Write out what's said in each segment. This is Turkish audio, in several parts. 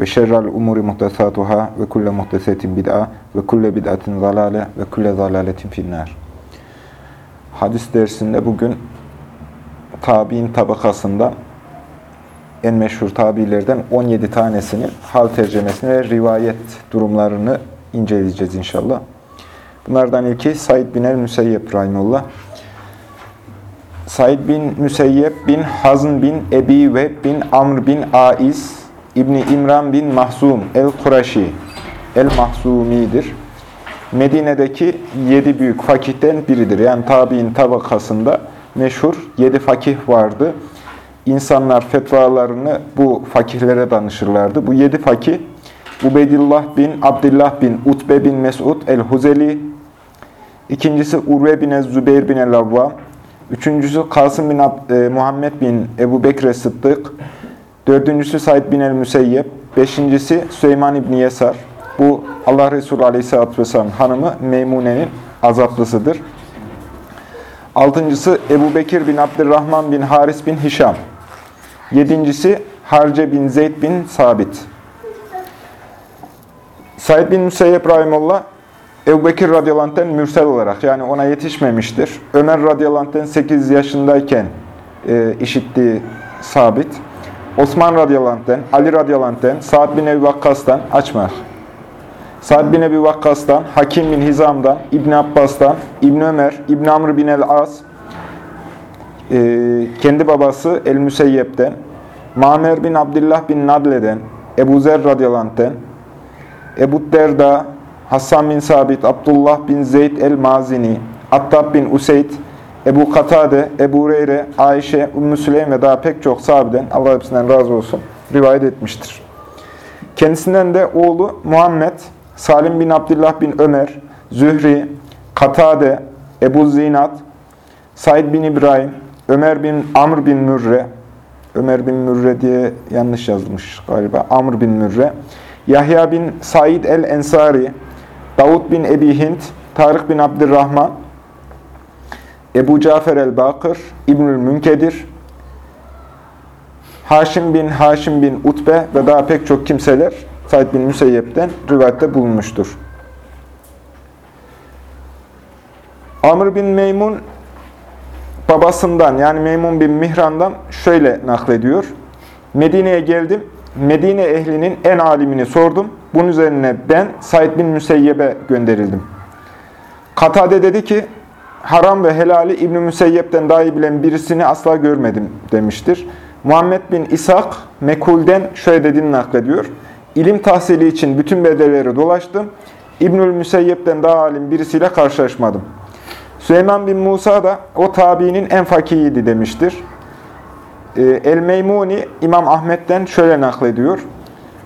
ve şerrel umuri muhtesatuhâ ve kulle muhtesetin bid'a ve kulle bid'atin zalale ve kulle zalaletin finnâr. Hadis dersinde bugün tabi'in tabakasında en meşhur tabilerden 17 tanesinin hal tercemesini ve rivayet durumlarını inceleyeceğiz inşallah. Bunlardan ilki Said bin el-Müseyyep Rahimullah. Said bin Müseyyep bin Hazn bin Ebi ve bin Amr bin Aiz İbni İmran bin Mahzum el-Kuraşi el-Mahzumi'dir. Medine'deki yedi büyük fakihten biridir. Yani tabi'in tabakasında meşhur yedi fakih vardı. İnsanlar fetvalarını bu fakihlere danışırlardı. Bu yedi fakih Ubeydillah bin Abdullah bin Utbe bin Mesud el-Huzeli, ikincisi Urve bin Zübeyir bin el-Avvam, üçüncüsü Kasım bin e, Muhammed bin Ebu Bekre Sıddık, Dördüncüsü Said bin el-Müseyyep. Beşincisi Süleyman İbni Yesar. Bu Allah Resulü Aleyhisselatü Vesselam hanımı Meymune'nin azaplısıdır. Altıncısı Ebu Bekir bin Abdurrahman bin Haris bin Hişam. Yedincisi Harce bin Zeyd bin Sabit. Said bin Müseyyep Rahimullah Ebu Bekir radıyallahu mürsel olarak yani ona yetişmemiştir. Ömer radıyallahu 8 yaşındayken e, işittiği sabit. Osman radıyallahu Ali radıyallahu Sa'd bin Ebi Vakkas'tan açmak. Sa'd bin Ebi Vakkas'tan, Hakim bin Hizam'dan, İbn Abbas'tan, İbn Ömer, İbn Amr bin el-As, e, kendi babası El-Müseyyep'ten, Mamer bin Abdullah bin Nadle'den, Ebu Zer radıyallahu Ebu Derda, Hasan bin Sabit, Abdullah bin Zeyd el-Mazini, Attab bin Useyd, Ebu Katade, Ebu Reyre, Ayşe, Ümmü Süleym ve daha pek çok sahabeden, Allah hepsinden razı olsun, rivayet etmiştir. Kendisinden de oğlu Muhammed, Salim bin Abdullah bin Ömer, Zühri, Katade, Ebu Zinat, Said bin İbrahim, Ömer bin Amr bin Mürre, Ömer bin Mürre diye yanlış yazmış galiba, Amr bin Mürre, Yahya bin Said el-Ensari, Davud bin Ebi Hint, Tarık bin Abdurrahman, Ebu Cafer el-Bakır, İbnül Münkedir, Haşim bin Haşim bin Utbe ve daha pek çok kimseler Said bin Müseyyep'ten rivayette bulunmuştur. Amr bin Meymun babasından yani Meymun bin Mihran'dan şöyle naklediyor. Medine'ye geldim. Medine ehlinin en alimini sordum. Bunun üzerine ben Said bin Müseyyep'e gönderildim. Katade dedi ki, haram ve helali İbn-i Müseyyep'ten daha iyi bilen birisini asla görmedim demiştir. Muhammed bin İshak Mekul'den şöyle dediğini naklediyor. İlim tahsili için bütün bedeleri dolaştım. İbnül Müseyyep'ten daha alim birisiyle karşılaşmadım. Süleyman bin Musa da o tabiinin en fakiydi demiştir. Ee, El-Meymuni İmam Ahmet'ten şöyle naklediyor.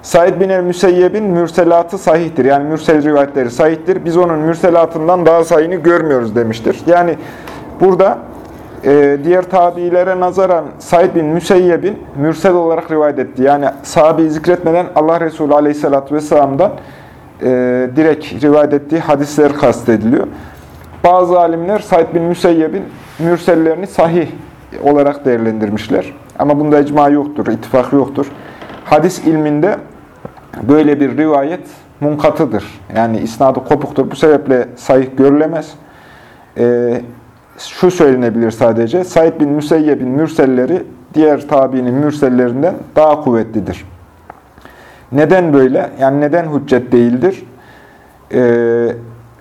Said bin el-Müseyyeb'in mürselatı sahihtir. Yani mürsel rivayetleri sahihtir. Biz onun mürselatından daha sahihini görmüyoruz demiştir. Yani burada e, diğer tabiilere nazaran Said bin Müseyyeb'in mürsel olarak rivayet etti. Yani sahabeyi zikretmeden Allah Resulü aleyhissalatü vesselam'dan e, direkt rivayet ettiği hadisler kastediliyor. Bazı alimler Said bin Müseyyeb'in mürsellerini sahih olarak değerlendirmişler. Ama bunda icma yoktur, ittifak yoktur. Hadis ilminde böyle bir rivayet munkatıdır. Yani isnadı kopuktur. Bu sebeple sahih görülemez. Ee, şu söylenebilir sadece. Said bin Müseyyeb'in mürselleri diğer tabiinin mürsellerinden daha kuvvetlidir. Neden böyle? Yani neden hüccet değildir? Ee,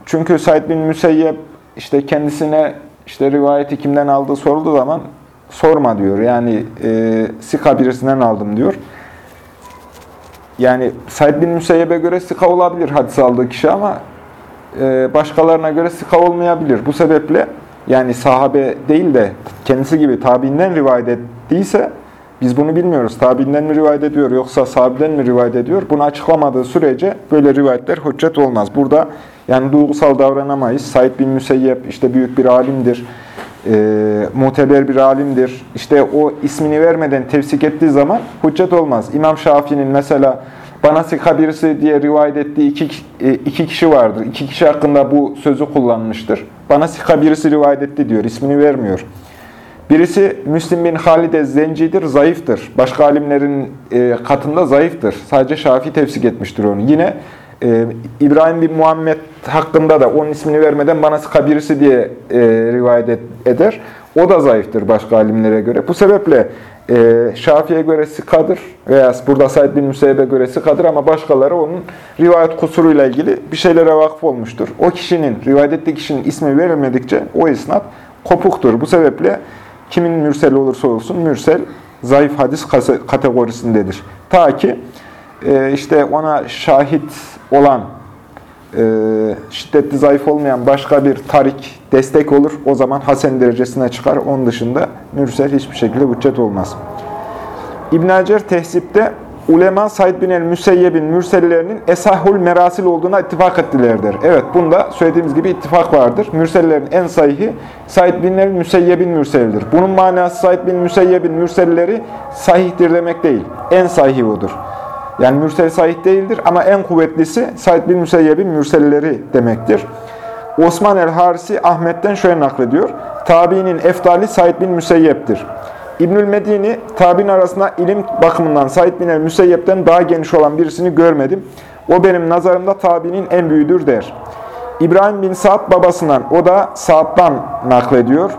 çünkü Said bin Müseyyeb işte kendisine işte rivayeti kimden aldığı sorulduğu zaman sorma diyor. Yani e, sika birisinden aldım diyor. Yani Said bin Müseyyeb'e göre sika olabilir hadis aldığı kişi ama e, başkalarına göre sika olmayabilir. Bu sebeple yani sahabe değil de kendisi gibi tabiinden rivayet ettiyse Biz bunu bilmiyoruz. Tabiinden mi rivayet ediyor yoksa sahabeden mi rivayet ediyor? Bunu açıklamadığı sürece böyle rivayetler hüccet olmaz. Burada yani duygusal davranamayız. Said bin Müseyyep işte büyük bir alimdir. E, muteber bir alimdir. İşte o ismini vermeden tefsik ettiği zaman hüccet olmaz. İmam Şafii'nin mesela bana sika birisi diye rivayet ettiği iki, e, iki kişi vardır. İki kişi hakkında bu sözü kullanmıştır. Bana sika birisi rivayet etti diyor. ismini vermiyor. Birisi Müslim bin Halide zencidir, zayıftır. Başka alimlerin e, katında zayıftır. Sadece Şafii tefsik etmiştir onu. Yine e, İbrahim bin Muhammed hakkında da onun ismini vermeden bana sıka diye e, rivayet eder. O da zayıftır başka alimlere göre. Bu sebeple e, Şafii'ye göre sıkadır veya burada Said bin Müseyyeb'e göre sıkadır ama başkaları onun rivayet kusuruyla ilgili bir şeylere vakıf olmuştur. O kişinin, rivayet ettiği kişinin ismi verilmedikçe o isnat kopuktur. Bu sebeple kimin mürsel olursa olsun mürsel zayıf hadis kategorisindedir. Ta ki e, işte ona şahit olan, e, şiddetli zayıf olmayan başka bir tarik destek olur. O zaman hasen derecesine çıkar. Onun dışında mürsel hiçbir şekilde hüccet olmaz. İbn Hacer tehsipte ulema Said bin el-Müseyyeb'in mürsellerinin esahul merasil olduğuna ittifak ettilerdir. Evet bunda söylediğimiz gibi ittifak vardır. Mürsellerin en sahihi Said bin el-Müseyyeb'in mürselidir. Bunun manası Said bin Müseyyeb'in mürselleri sahihtir demek değil. En sahihi odur. Yani mürsel sahih değildir ama en kuvvetlisi Said bin Müseyyeb'in mürselleri demektir. Osman el-Harisi Ahmet'ten şöyle naklediyor. Tabiinin eftali Said bin Müseyyep'tir. İbnül Medini, tabi'nin arasında ilim bakımından Said bin el-Müseyyep'ten daha geniş olan birisini görmedim. O benim nazarımda tabi'nin en büyüğüdür der. İbrahim bin Sa'd babasından, o da Sa'd'dan naklediyor.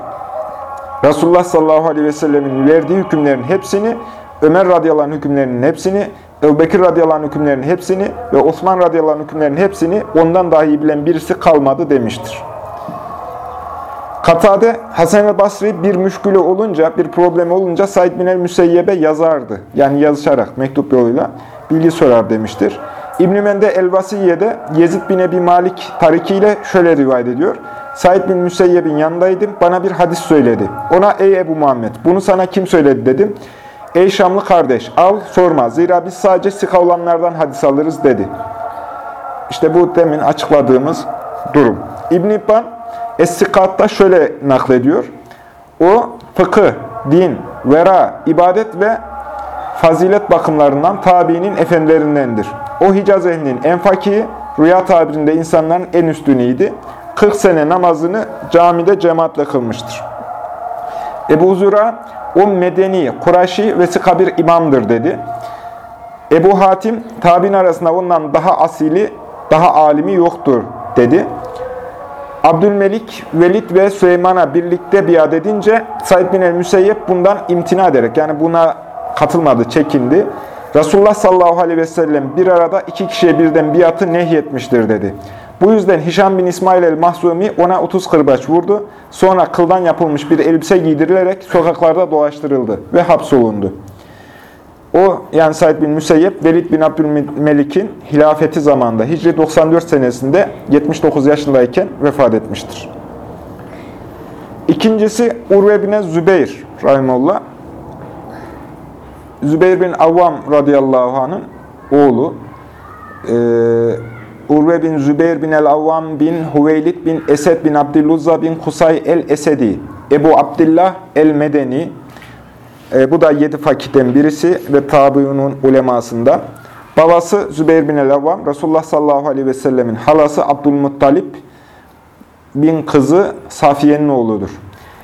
Resulullah sallallahu aleyhi ve sellemin verdiği hükümlerin hepsini, Ömer radıyallahu anh hükümlerinin hepsini, Ebu Bekir radıyallahu hükümlerinin hepsini ve Osman radıyallahu hükümlerinin hepsini ondan daha iyi bilen birisi kalmadı demiştir. Katade, Hasan el Basri bir müşkülü olunca, bir problemi olunca Said bin el-Müseyyeb'e yazardı. Yani yazışarak, mektup yoluyla bilgi sorar demiştir. İbn-i Mende el-Vasiye'de Yezid bin Ebi Malik tarikiyle şöyle rivayet ediyor. Said bin Müseyyeb'in yanındaydım, bana bir hadis söyledi. Ona ey Ebu Muhammed, bunu sana kim söyledi dedim. Ey Şamlı kardeş, al sorma, zira biz sadece sika olanlardan hadis alırız dedi. İşte bu demin açıkladığımız durum. İbn-i İbban, Es-Sikat'ta şöyle naklediyor. O fıkıh, din, vera, ibadet ve fazilet bakımlarından tabiinin efendilerindendir. O Hicaz ehlinin en fakihi, rüya tabirinde insanların en üstünüydü. 40 sene namazını camide cemaatle kılmıştır. Ebu Zura, o medeni, Kurayşi ve sıka bir imamdır dedi. Ebu Hatim, tabin arasında ondan daha asili, daha alimi yoktur dedi. Abdülmelik, Velid ve Süleyman'a birlikte biat edince Said bin el-Müseyyep bundan imtina ederek yani buna katılmadı, çekindi. Resulullah sallallahu aleyhi ve sellem bir arada iki kişiye birden biatı nehyetmiştir dedi. Bu yüzden Hişam bin İsmail el-Mahzumi ona 30 kırbaç vurdu. Sonra kıldan yapılmış bir elbise giydirilerek sokaklarda dolaştırıldı ve hapsolundu. O yani Said bin Müseyyep, Velid bin Abdülmelik'in hilafeti zamanında Hicri 94 senesinde 79 yaşındayken vefat etmiştir. İkincisi Urve bin Zübeyir rahimullah. Zübeyir bin Avvam radıyallahu anh'ın oğlu. Ee, Urve bin Zübeyir bin el-Avvam bin Hüveylid bin Esed bin Abdüluzza bin Kusay el-Esedi. Ebu Abdillah el-Medeni e, bu da yedi fakihten birisi ve tabiunun ulemasında. Babası Zübeyir bin el-Avvam, Resulullah sallallahu aleyhi ve sellemin halası Abdülmuttalip bin kızı Safiye'nin oğludur.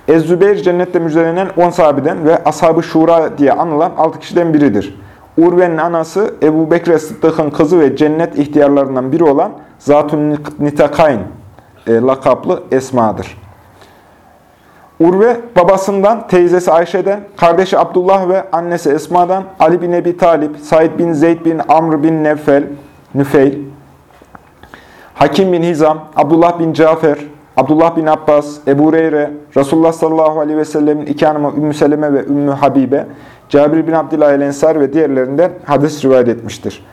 Ez-Zübeyir cennette müjdelenen 10 sahabeden ve Ashab-ı Şura diye anılan 6 kişiden biridir. Urve'nin anası Ebu Bekir Sıddık'ın kızı ve cennet ihtiyarlarından biri olan Zatun Nitakayn e, lakaplı Esma'dır. Urve babasından, teyzesi Ayşe'den, kardeşi Abdullah ve annesi Esma'dan, Ali bin Ebi Talip, Said bin Zeyd bin Amr bin Nefel, Nüfeyl, Hakim bin Hizam, Abdullah bin Cafer, Abdullah bin Abbas, Ebu Reyre, Resulullah sallallahu aleyhi ve sellemin iki hanımı Ümmü Seleme ve Ümmü Habibe, Cabir bin Abdullah el-Ensar ve diğerlerinden hadis rivayet etmiştir.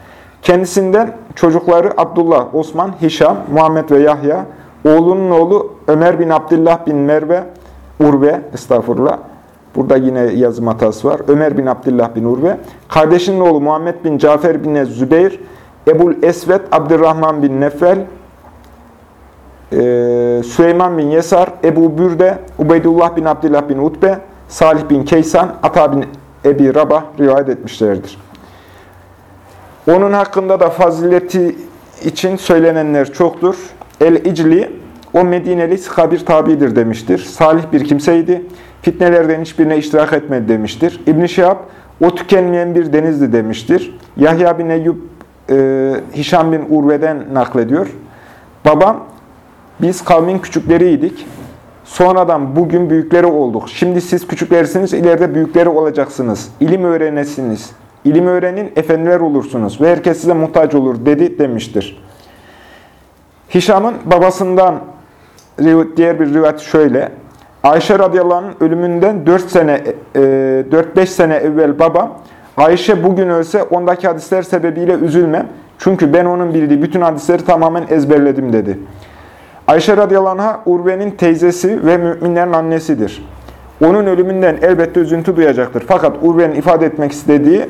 Kendisinden çocukları Abdullah, Osman, Hişam, Muhammed ve Yahya, oğlunun oğlu Ömer bin Abdullah bin Merve, Urve, estağfurullah, Burada yine yazım hatası var. Ömer bin Abdullah bin Urve. Kardeşinin oğlu Muhammed bin Cafer bin Zübeyir. Ebul Esvet Abdurrahman bin Nefel. Ee, Süleyman bin Yesar. Ebu Bürde. Ubeydullah bin Abdullah bin Utbe. Salih bin Keysan. Ata bin Ebi Rabah rivayet etmişlerdir. Onun hakkında da fazileti için söylenenler çoktur. El-İcli, o Medineli sıka bir tabidir demiştir. Salih bir kimseydi. Fitnelerden hiçbirine iştirak etmedi demiştir. İbn-i o tükenmeyen bir denizdi demiştir. Yahya bin Eyyub, e, Hişam bin Urve'den naklediyor. Babam, biz kavmin küçükleriydik. Sonradan bugün büyükleri olduk. Şimdi siz küçüklersiniz, ileride büyükleri olacaksınız. İlim öğrenesiniz. İlim öğrenin, efendiler olursunuz ve herkes size muhtaç olur dedi demiştir. Hişam'ın babasından diğer bir rivayet şöyle. Ayşe radıyallahu ölümünden 4 sene 4-5 e, sene evvel baba Ayşe bugün ölse ondaki hadisler sebebiyle üzülmem. Çünkü ben onun bildiği bütün hadisleri tamamen ezberledim dedi. Ayşe radıyallahu anh'a Urve'nin teyzesi ve müminlerin annesidir. Onun ölümünden elbette üzüntü duyacaktır. Fakat Urve'nin ifade etmek istediği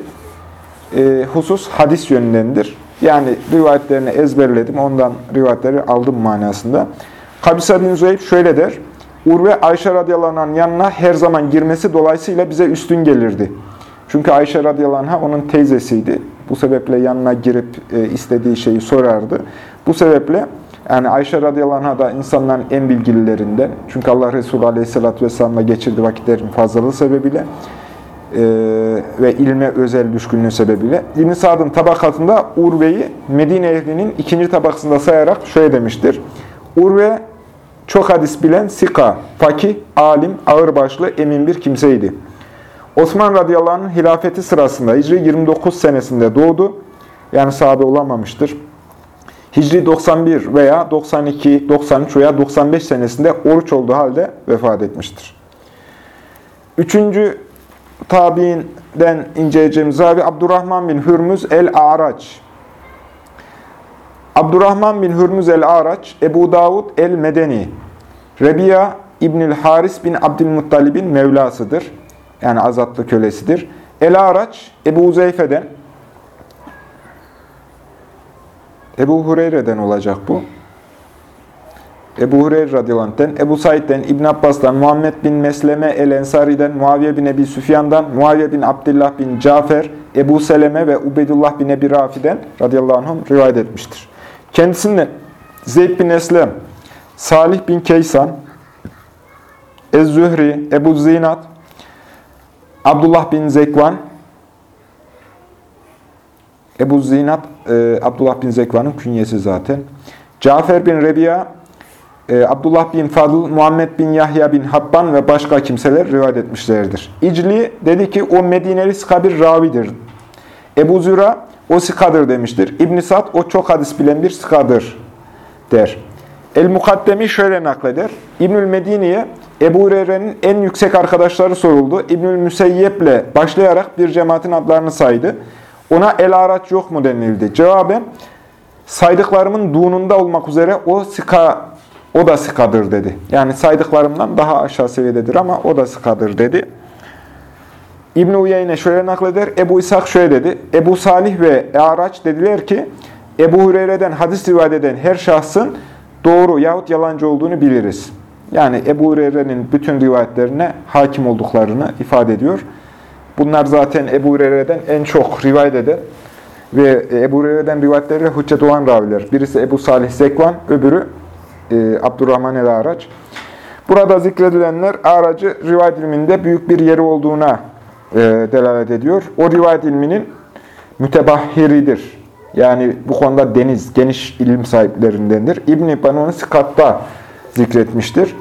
e, husus hadis yönündendir. Yani rivayetlerini ezberledim, ondan rivayetleri aldım manasında. Kabisa bin Züheyb şöyle der. Urve Ayşe radıyallahu yanına her zaman girmesi dolayısıyla bize üstün gelirdi. Çünkü Ayşe radıyallahu onun teyzesiydi. Bu sebeple yanına girip e, istediği şeyi sorardı. Bu sebeple yani Ayşe radıyallahu anh'a da insanların en bilgililerinden. Çünkü Allah Resulü aleyhissalatü vesselam'la geçirdiği vakitlerin fazlalığı sebebiyle e, ve ilme özel düşkünlüğü sebebiyle. İbn-i Sa'd'ın tabakatında Urve'yi Medine ehlinin ikinci tabakasında sayarak şöyle demiştir. Urve çok hadis bilen, sika, fakih, alim, ağırbaşlı, emin bir kimseydi. Osman radıyallahu anh'ın hilafeti sırasında Hicri 29 senesinde doğdu. Yani sahabe olamamıştır. Hicri 91 veya 92, 93 veya 95 senesinde oruç olduğu halde vefat etmiştir. Üçüncü tabiinden inceleyeceğimiz abi Abdurrahman bin Hürmüz el-A'raç. Abdurrahman bin Hürmüz el-A'raç, Ebu Davud el-Medeni, Rebiya İbnül Haris bin Abdülmuttalib'in Mevlasıdır. Yani azatlı kölesidir. El-Araç, Ebu Uzeyfe'den, Ebu Hureyre'den olacak bu. Ebu Hureyre radıyallahu Ebu Said'den, İbn Abbas'tan, Muhammed bin Mesleme el-Ensari'den, Muaviye bin Ebi Süfyan'dan, Muaviye bin Abdullah bin Cafer, Ebu Seleme ve Ubeydullah bin Ebi Rafi'den radıyallahu anhum rivayet etmiştir. Kendisinden Zeyd bin Eslem, Salih bin Keysan, Ez-Zühri, Ebu Zinat, Abdullah bin Zekvan, Ebu Zinat, e, Abdullah bin Zekvan'ın künyesi zaten. Cafer bin Rebiya, e, Abdullah bin Fadıl, Muhammed bin Yahya bin Habban ve başka kimseler rivayet etmişlerdir. İcli dedi ki o Medineli sıka bir ravidir. Ebu Züra o sıkadır demiştir. İbn Sad o çok hadis bilen bir sıkadır der. El-Mukaddemi şöyle nakleder. İbnül Medine'ye Ebu Hureyre'nin en yüksek arkadaşları soruldu. İbnül Müseyyep'le başlayarak bir cemaatin adlarını saydı. Ona el araç yok mu denildi. Cevaben saydıklarımın dununda olmak üzere o sika o da sikadır dedi. Yani saydıklarımdan daha aşağı seviyededir ama o da sikadır dedi. İbn-i Uyeyne şöyle nakleder. Ebu İshak şöyle dedi. Ebu Salih ve Araç dediler ki Ebu Hureyre'den hadis rivayet eden her şahsın doğru yahut yalancı olduğunu biliriz. Yani Ebu Hureyre'nin bütün rivayetlerine hakim olduklarını ifade ediyor. Bunlar zaten Ebu Hureyre'den en çok rivayet eden ve Ebu Hureyre'den rivayetleriyle hüccet olan raviler. Birisi Ebu Salih Zekvan, öbürü e, Abdurrahman el-Araç. Burada zikredilenler aracı rivayet ilminde büyük bir yeri olduğuna e, delalet ediyor. O rivayet ilminin mütebahhiridir. Yani bu konuda deniz, geniş ilim sahiplerindendir. İbn-i Banun Sikat'ta zikretmiştir.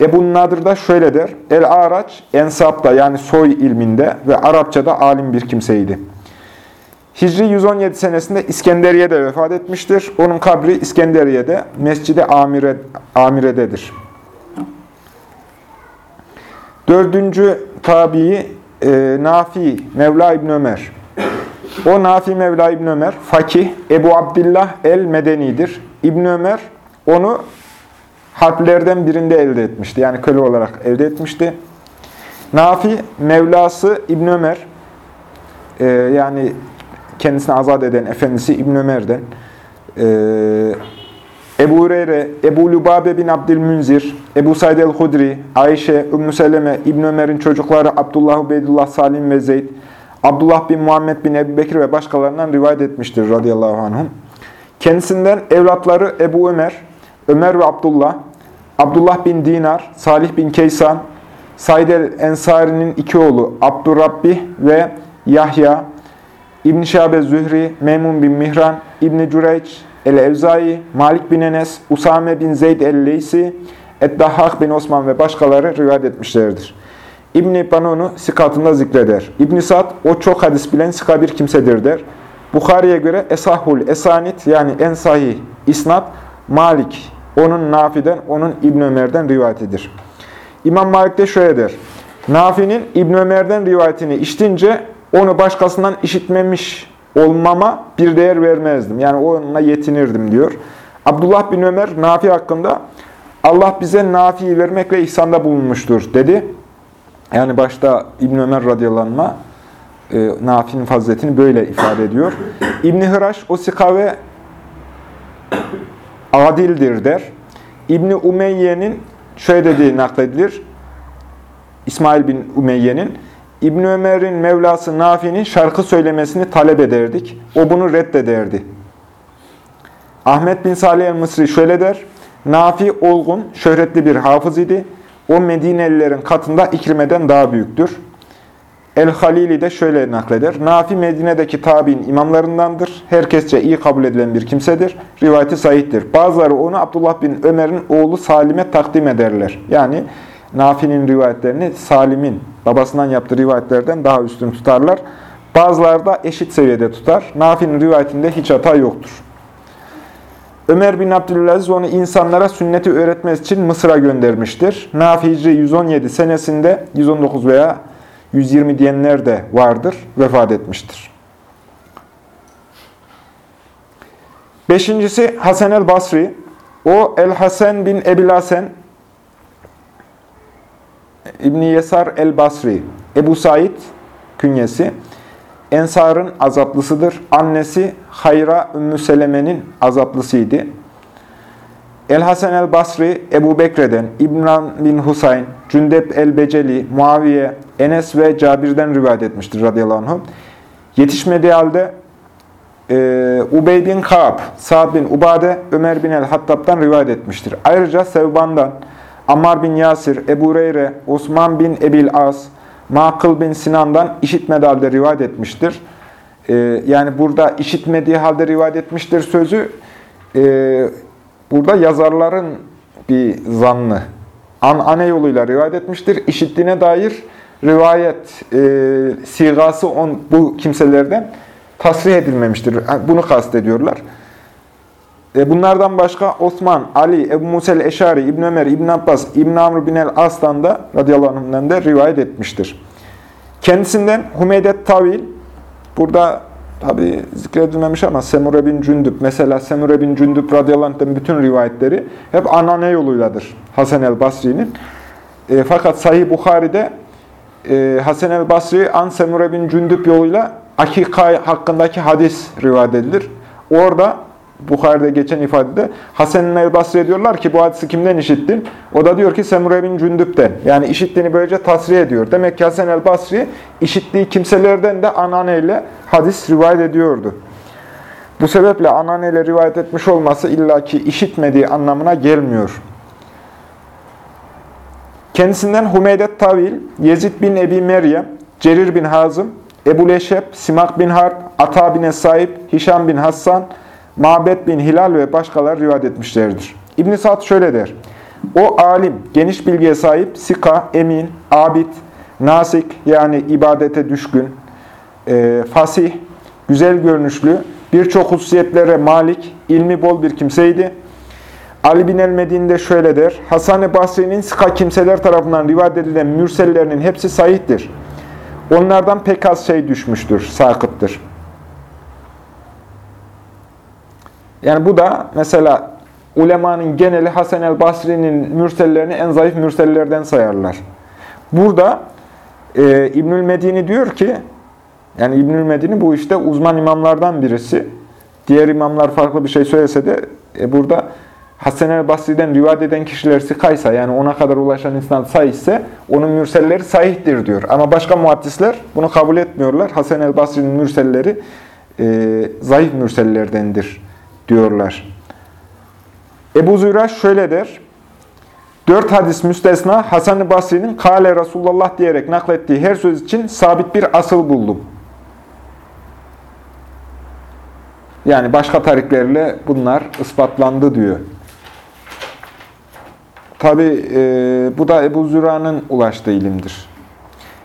Ebu Nadir da şöyle der. El-Araç, Ensap'ta yani soy ilminde ve Arapçada alim bir kimseydi. Hicri 117 senesinde İskenderiye'de vefat etmiştir. Onun kabri İskenderiye'de, Mescid-i Amire, Amire'dedir. Dördüncü tabii e, Nafi, Mevla İbn Ömer. O Nafi Mevla İbn Ömer, fakih, Ebu Abdillah el-Medeni'dir. İbn Ömer onu harplerden birinde elde etmişti. Yani köle olarak elde etmişti. Nafi, Mevlası İbn Ömer, e, yani kendisini azat eden efendisi İbn Ömer'den, e, Ebu Hureyre, Ebu Lubabe bin Abdülmünzir, Ebu Said el-Hudri, Ayşe, Ümmü Seleme, İbn Ömer'in çocukları Abdullah, Ubeydullah, Salim ve Zeyd, Abdullah bin Muhammed bin Ebu Bekir ve başkalarından rivayet etmiştir radıyallahu anhum. Kendisinden evlatları Ebu Ömer, Ömer ve Abdullah, Abdullah bin Dinar, Salih bin Keysan, Said el-Ensari'nin iki oğlu Abdurrabbih ve Yahya, İbn-i Şabe Zühri, Memun bin Mihran, İbn-i Cüreyç, El-Evzai, Malik bin Enes, Usame bin Zeyd el-Leysi, Eddahhak bin Osman ve başkaları rivayet etmişlerdir. İbn-i Banon'u sikatında zikreder. ibn Sad, o çok hadis bilen sika bir kimsedir der. Bukhari'ye göre Esahul Esanit yani en sahih isnat Malik, onun Nafi'den, onun İbn Ömer'den rivayetidir. İmam Malik de şöyle der. Nafi'nin İbn Ömer'den rivayetini işitince onu başkasından işitmemiş olmama bir değer vermezdim. Yani onunla yetinirdim diyor. Abdullah bin Ömer Nafi hakkında Allah bize Nafi'yi vermekle ihsanda bulunmuştur dedi. Yani başta İbn Ömer radıyallahu anh, e, Nafi'nin faziletini böyle ifade ediyor. İbn Hıraş o sikave adildir der. İbni Umeyye'nin şöyle dediği nakledilir. İsmail bin Umeyye'nin İbn Ömer'in Mevlası Nafi'nin şarkı söylemesini talep ederdik. O bunu reddederdi. Ahmet bin Salih el-Mısri şöyle der. Nafi olgun, şöhretli bir hafız idi. O Medinelilerin katında İkrime'den daha büyüktür. El-Halili de şöyle nakleder. Nafi Medine'deki tabi'in imamlarındandır. Herkesçe iyi kabul edilen bir kimsedir. Rivayeti sahihtir. Bazıları onu Abdullah bin Ömer'in oğlu Salim'e takdim ederler. Yani Nafi'nin rivayetlerini Salim'in babasından yaptığı rivayetlerden daha üstün tutarlar. Bazıları da eşit seviyede tutar. Nafi'nin rivayetinde hiç hata yoktur. Ömer bin Abdülaziz onu insanlara sünneti öğretmesi için Mısır'a göndermiştir. Nafi Hicri 117 senesinde 119 veya 120 diyenler de vardır, vefat etmiştir. Beşincisi Hasan el Basri. O El-Hasen bin Ebil Hasen İbni Yesar el-Basri, Ebu Said künyesi, Ensar'ın azaplısıdır. Annesi Hayra Ümmü Seleme'nin azaplısıydı. El-Hasan el-Basri, Ebu Bekre'den, İbran bin Husayn, Cündep el-Beceli, Muaviye, Enes ve Cabir'den rivayet etmiştir radıyallahu anh. Yetişmediği halde e, Ubey bin Kaab, Sa'd bin Ubade, Ömer bin el-Hattab'dan rivayet etmiştir. Ayrıca Sevban'dan, Ammar bin Yasir, Ebu Reyre, Osman bin Ebil As, Makıl bin Sinan'dan işitmediği halde rivayet etmiştir. Ee, yani burada işitmediği halde rivayet etmiştir sözü, e, burada yazarların bir zannı. An ane yoluyla rivayet etmiştir. İşittiğine dair rivayet e, sigası on, bu kimselerden tasrih edilmemiştir. Bunu kastediyorlar. E, bunlardan başka Osman, Ali, Ebu Musel Eşari, İbn Ömer, İbn Abbas, İbn Amr bin el-Aslan da radıyallahu anh'den de rivayet etmiştir. Kendisinden Humeydet Tavil, burada tabi zikredilmemiş ama Semure bin Cündüp, mesela Semure bin Cündüp radıyallahu bütün rivayetleri hep anane yoluyladır Hasan el-Basri'nin. E, fakat Sahih Bukhari'de e, Hasan el-Basri an Semure bin Cündüp yoluyla akika hakkındaki hadis rivayet edilir. Orada Bukhari'de geçen ifadede Hasan el Basri diyorlar ki bu hadisi kimden işittin? O da diyor ki Semure bin Cündüp'ten. Yani işittiğini böylece tasrih ediyor. Demek ki Hasan el Basri işittiği kimselerden de ananeyle hadis rivayet ediyordu. Bu sebeple ananeyle rivayet etmiş olması illaki işitmediği anlamına gelmiyor. Kendisinden Humeydet Tavil, Yezid bin Ebi Meryem, Cerir bin Hazım, Ebu Leşep, Simak bin Harp, Ata bin Esaib, Hişam bin Hassan, Mabet bin Hilal ve başkaları rivayet etmişlerdir. İbn-i Sa'd şöyle der. O alim, geniş bilgiye sahip, sika, emin, abid, nasik yani ibadete düşkün, e, fasih, güzel görünüşlü, birçok hususiyetlere malik, ilmi bol bir kimseydi. Ali bin el-Medin de şöyle der. Hasan-ı Basri'nin sika kimseler tarafından rivayet edilen mürsellerinin hepsi sahihtir. Onlardan pek az şey düşmüştür, sakıttır. Yani bu da mesela ulemanın geneli Hasan el Basri'nin mürsellerini en zayıf mürsellerden sayarlar. Burada e, İbnül Medini diyor ki, yani İbnül Medini bu işte uzman imamlardan birisi. Diğer imamlar farklı bir şey söylese de e, burada Hasan el Basri'den rivayet eden kişiler sıkaysa yani ona kadar ulaşan insan sayısı onun mürselleri sahihtir diyor. Ama başka muhaddisler bunu kabul etmiyorlar. Hasan el Basri'nin mürselleri e, zayıf mürsellerdendir diyorlar. Ebu Züra şöyle der. Dört hadis müstesna Hasan-ı Basri'nin Kale Resulullah diyerek naklettiği her söz için sabit bir asıl buldum. Yani başka tariklerle bunlar ispatlandı diyor. Tabi e, bu da Ebu Züra'nın ulaştığı ilimdir.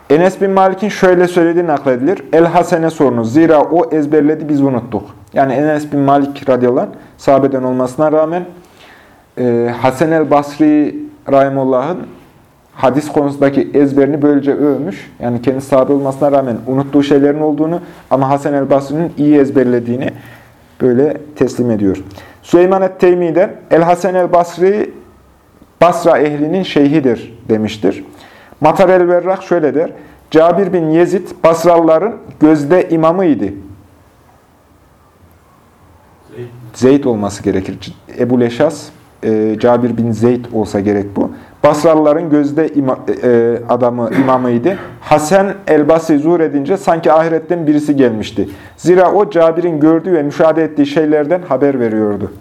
Enes bin Malik'in şöyle söylediği nakledilir. El Hasene sorunu. Zira o ezberledi biz unuttuk. Yani Enes bin Malik radıyallahu anh, sahabeden olmasına rağmen e, Hasan el Basri Rahimullah'ın hadis konusundaki ezberini böylece övmüş. Yani kendi sahabe olmasına rağmen unuttuğu şeylerin olduğunu ama Hasan el Basri'nin iyi ezberlediğini böyle teslim ediyor. Süleyman et-Teymi'den El Hasan el Basri Basra ehlinin şeyhidir demiştir. Matar el-Verrak şöyle der. Cabir bin Yezid Basralıların gözde imamıydı. Zeyd olması gerekir. Ebu Leşas, e, Cabir bin Zeyd olsa gerek bu. Basralıların gözde ima, e, adamı, imamıydı. Hasan el-Basri zuhur edince sanki ahiretten birisi gelmişti. Zira o Cabir'in gördüğü ve müşahede ettiği şeylerden haber veriyordu.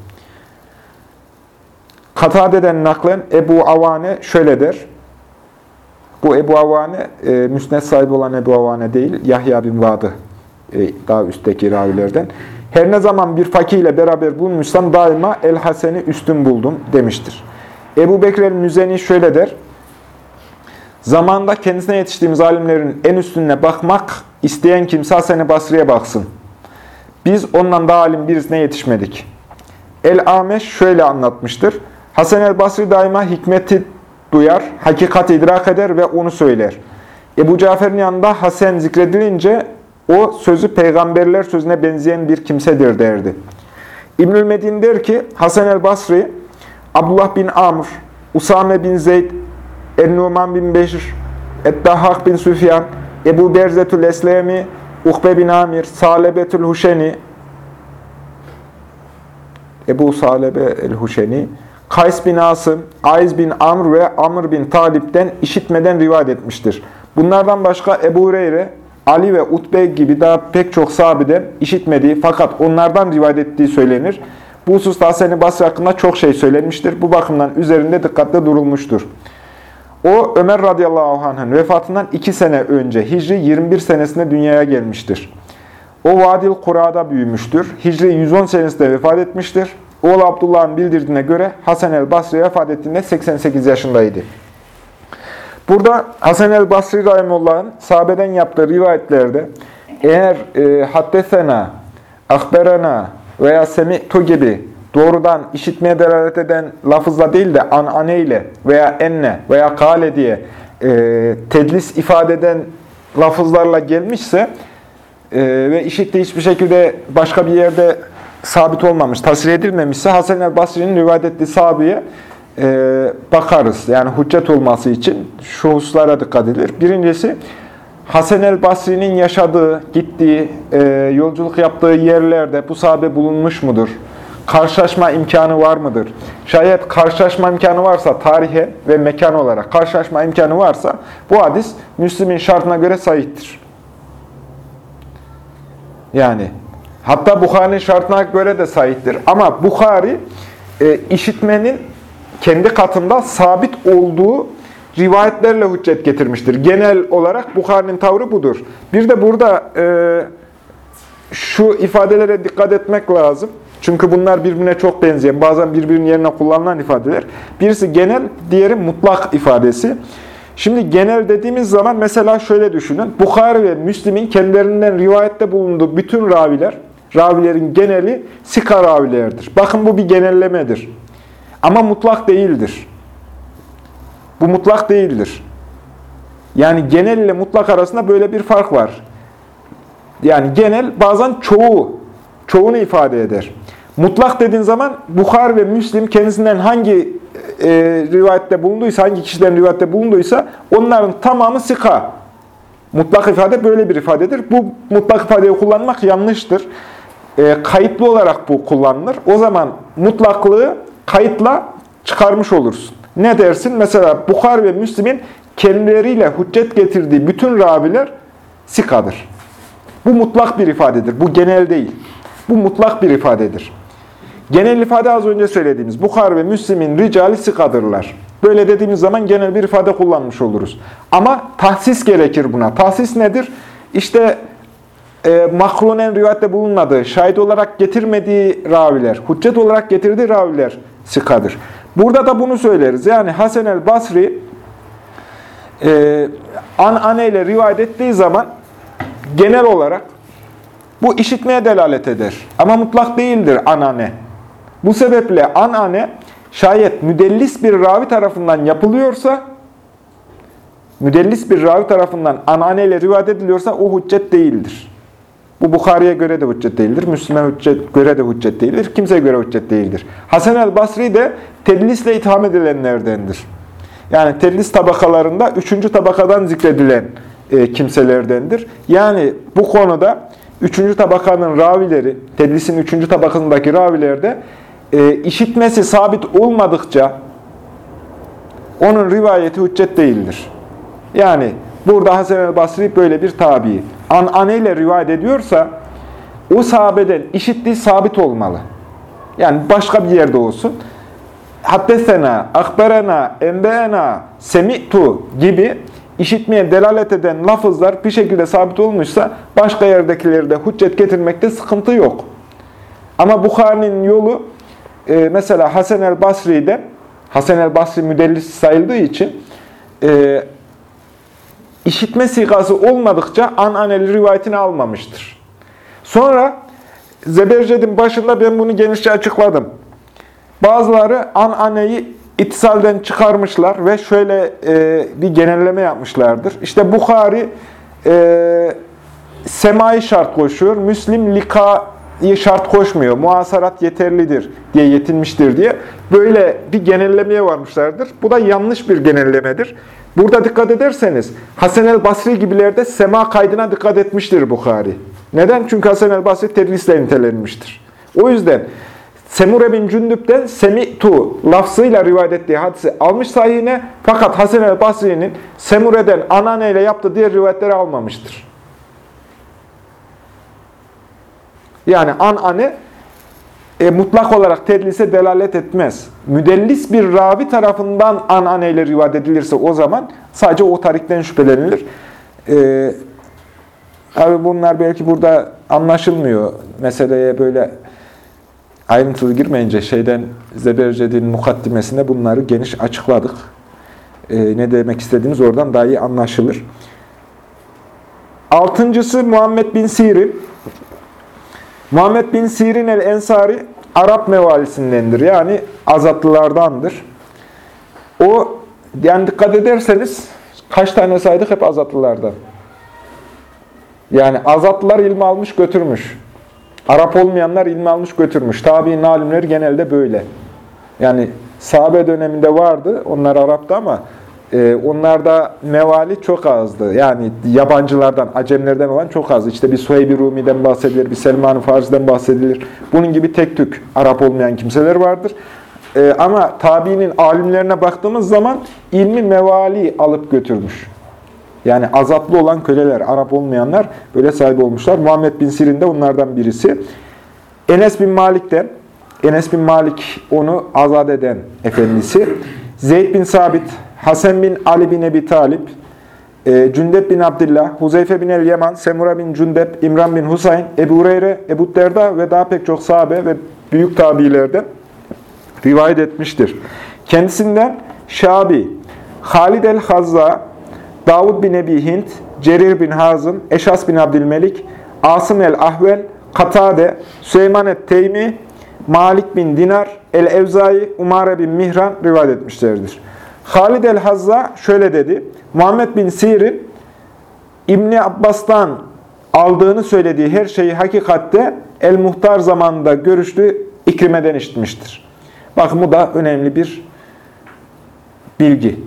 Katade'den naklen Ebu Avane şöyle der. Bu Ebu Avane, e, müsned sahibi olan Ebu Avane değil, Yahya bin Vadı, e, daha üstteki ravilerden. Her ne zaman bir fakir ile beraber bulunmuşsam daima El Hasen'i üstün buldum demiştir. Ebu Bekir el-Müzeni şöyle der. Zamanda kendisine yetiştiğimiz alimlerin en üstününe bakmak isteyen kimse Hasen-i Basri'ye baksın. Biz ondan daha alim birisine yetişmedik. El-Ameş şöyle anlatmıştır. Hasan el-Basri daima hikmeti duyar, hakikati idrak eder ve onu söyler. Ebu Cafer'in yanında Hasan zikredilince o sözü peygamberler sözüne benzeyen bir kimsedir derdi. İbnül Medin der ki Hasan el-Basri, Abdullah bin Amr, Usame bin Zeyd, En-Numan bin Beşir, Eddahak bin Süfyan, Ebu Berzetül Eslemi, Ukbe bin Amir, Salebetül Huşeni, Ebu Salebe el-Huşeni, Kays bin Asım, Aiz bin Amr ve Amr bin Talip'ten işitmeden rivayet etmiştir. Bunlardan başka Ebu Hureyre, Ali ve Utbe gibi daha pek çok sahabeden işitmediği fakat onlardan rivayet ettiği söylenir. Bu hususta Hasan-ı Basri hakkında çok şey söylenmiştir. Bu bakımdan üzerinde dikkatle durulmuştur. O Ömer radıyallahu anh'ın vefatından iki sene önce Hicri 21 senesinde dünyaya gelmiştir. O Vadil Kura'da büyümüştür. Hicri 110 senesinde vefat etmiştir. Oğlu Abdullah'ın bildirdiğine göre Hasan el-Basri vefat ettiğinde 88 yaşındaydı. Burada Hasan el-Basri Rahimullah'ın sahabeden yaptığı rivayetlerde eğer e, haddesena, akberena veya semi'tu gibi doğrudan işitmeye delalet eden lafızla değil de ile veya enne veya kale diye e, tedlis ifade eden lafızlarla gelmişse e, ve işittiği hiçbir şekilde başka bir yerde sabit olmamış, tasvir edilmemişse Hasan el-Basri'nin rivayet ettiği sahabeye e, bakarız. Yani hüccet olması için şu hususlara dikkat edilir. Birincisi, Hasan el-Basri'nin yaşadığı, gittiği, e, yolculuk yaptığı yerlerde bu sahabe bulunmuş mudur? Karşılaşma imkanı var mıdır? Şayet karşılaşma imkanı varsa tarihe ve mekan olarak karşılaşma imkanı varsa bu hadis Müslim'in şartına göre sahiptir. Yani Hatta Bukhari'nin şartına göre de sahiptir. Ama Bukhari e, işitmenin kendi katında sabit olduğu rivayetlerle hüccet getirmiştir. Genel olarak Bukhari'nin tavrı budur. Bir de burada e, şu ifadelere dikkat etmek lazım. Çünkü bunlar birbirine çok benzeyen, bazen birbirinin yerine kullanılan ifadeler. Birisi genel, diğeri mutlak ifadesi. Şimdi genel dediğimiz zaman mesela şöyle düşünün. Bukhari ve Müslim'in kendilerinden rivayette bulunduğu bütün raviler, ravilerin geneli sika ravilerdir. Bakın bu bir genellemedir. Ama mutlak değildir. Bu mutlak değildir. Yani genel ile mutlak arasında böyle bir fark var. Yani genel bazen çoğu, çoğunu ifade eder. Mutlak dediğin zaman Bukhar ve Müslim kendisinden hangi e, rivayette bulunduysa, hangi kişilerin rivayette bulunduysa onların tamamı sika Mutlak ifade böyle bir ifadedir. Bu mutlak ifadeyi kullanmak yanlıştır. E, kayıtlı olarak bu kullanılır. O zaman mutlaklığı kayıtla çıkarmış olursun. Ne dersin? Mesela Bukhar ve Müslim'in kendileriyle hüccet getirdiği bütün raviler sikadır. Bu mutlak bir ifadedir. Bu genel değil. Bu mutlak bir ifadedir. Genel ifade az önce söylediğimiz Bukhar ve Müslim'in ricali sikadırlar. Böyle dediğimiz zaman genel bir ifade kullanmış oluruz. Ama tahsis gerekir buna. Tahsis nedir? İşte e, makrunen rivayette bulunmadığı, şahit olarak getirmediği raviler, hüccet olarak getirdiği raviler sikadır. Burada da bunu söyleriz. Yani Hasan el Basri e, an ile rivayet ettiği zaman genel olarak bu işitmeye delalet eder. Ama mutlak değildir anane. Bu sebeple anane şayet müdellis bir ravi tarafından yapılıyorsa, müdellis bir ravi tarafından ananeyle rivayet ediliyorsa o hüccet değildir. Bu Bukhari'ye göre de hüccet değildir. Müslüme hüccet, göre de hüccet değildir. Kimseye göre hüccet değildir. Hasan el-Basri de tedlisle itham edilenlerdendir. Yani tedlis tabakalarında üçüncü tabakadan zikredilen e, kimselerdendir. Yani bu konuda üçüncü tabakanın ravileri, tedlisin üçüncü tabakasındaki ravilerde e, işitmesi sabit olmadıkça onun rivayeti hüccet değildir. Yani burada Hasan el-Basri böyle bir tabi. An-aneyle rivayet ediyorsa o sahabeden işittiği sabit olmalı. Yani başka bir yerde olsun. Haddesena, akberena, enbeena, semi'tu gibi işitmeye delalet eden lafızlar bir şekilde sabit olmuşsa başka yerdekileri de hüccet getirmekte sıkıntı yok. Ama Bukhari'nin yolu e, mesela Hasan el Basri'den Hasan el Basri müdellis sayıldığı için e, işitme sigası olmadıkça ananeli rivayetini almamıştır. Sonra Zeberced'in başında ben bunu genişçe açıkladım. Bazıları ananeyi itisalden çıkarmışlar ve şöyle e, bir genelleme yapmışlardır. İşte Bukhari e, semayı şart koşuyor, Müslim likayı şart koşmuyor, muhasarat yeterlidir diye yetinmiştir diye böyle bir genellemeye varmışlardır. Bu da yanlış bir genellemedir. Burada dikkat ederseniz Hasan el Basri gibilerde sema kaydına dikkat etmiştir Bukhari. Neden? Çünkü Hasan el Basri tedlisle nitelenmiştir. O yüzden Semure bin Cündüp'ten semi'tu lafzıyla rivayet ettiği hadisi almış sahihine fakat Hasan el Basri'nin Semure'den ananeyle yaptığı diğer rivayetleri almamıştır. Yani anane e, mutlak olarak tedlise delalet etmez. Müdellis bir ravi tarafından ananeyle rivayet edilirse o zaman sadece o tarikten şüphelenilir. E, abi bunlar belki burada anlaşılmıyor. Meseleye böyle ayrıntılı girmeyince şeyden Zeberced'in mukaddimesinde bunları geniş açıkladık. E, ne demek istediğimiz oradan daha iyi anlaşılır. Altıncısı Muhammed bin Sirin. Muhammed bin Sirin el-Ensari Arap mevalisindendir. Yani azatlılardandır. O yani dikkat ederseniz kaç tane saydık hep azatlılardan. Yani azatlılar ilmi almış götürmüş. Arap olmayanlar ilmi almış götürmüş. Tabi'in alimleri genelde böyle. Yani sahabe döneminde vardı. Onlar Arap'ta ama e, onlarda mevali çok azdı. Yani yabancılardan, acemlerden olan çok azdı. İşte bir Suheyb-i Rumi'den bahsedilir, bir Selman-ı Farisi'den bahsedilir. Bunun gibi tek tük Arap olmayan kimseler vardır. E, ama tabiinin alimlerine baktığımız zaman ilmi mevali alıp götürmüş. Yani azatlı olan köleler, Arap olmayanlar böyle sahibi olmuşlar. Muhammed bin Sirin de onlardan birisi. Enes bin Malik'ten, Enes bin Malik onu azat eden efendisi. Zeyd bin Sabit, Hasan bin Ali bin Ebi Talip, e, Cündep bin Abdullah, Huzeyfe bin el-Yaman, Semura bin Cündep, İmran bin Husayn, Ebu Hureyre, Ebu Derda ve daha pek çok sahabe ve büyük tabilerden rivayet etmiştir. Kendisinden Şabi, Halid el-Hazza, Davud bin Ebi Hint, Cerir bin Hazım, Eşas bin Abdülmelik, Asım el-Ahvel, Katade, Süleyman et-Teymi, Malik bin Dinar, El-Evzai, Umare bin Mihran rivayet etmişlerdir. Halid el-Hazza şöyle dedi. Muhammed bin Sirin İbni Abbas'tan aldığını söylediği her şeyi hakikatte El-Muhtar zamanında görüştüğü İkrime'den işitmiştir. Bakın bu da önemli bir bilgi.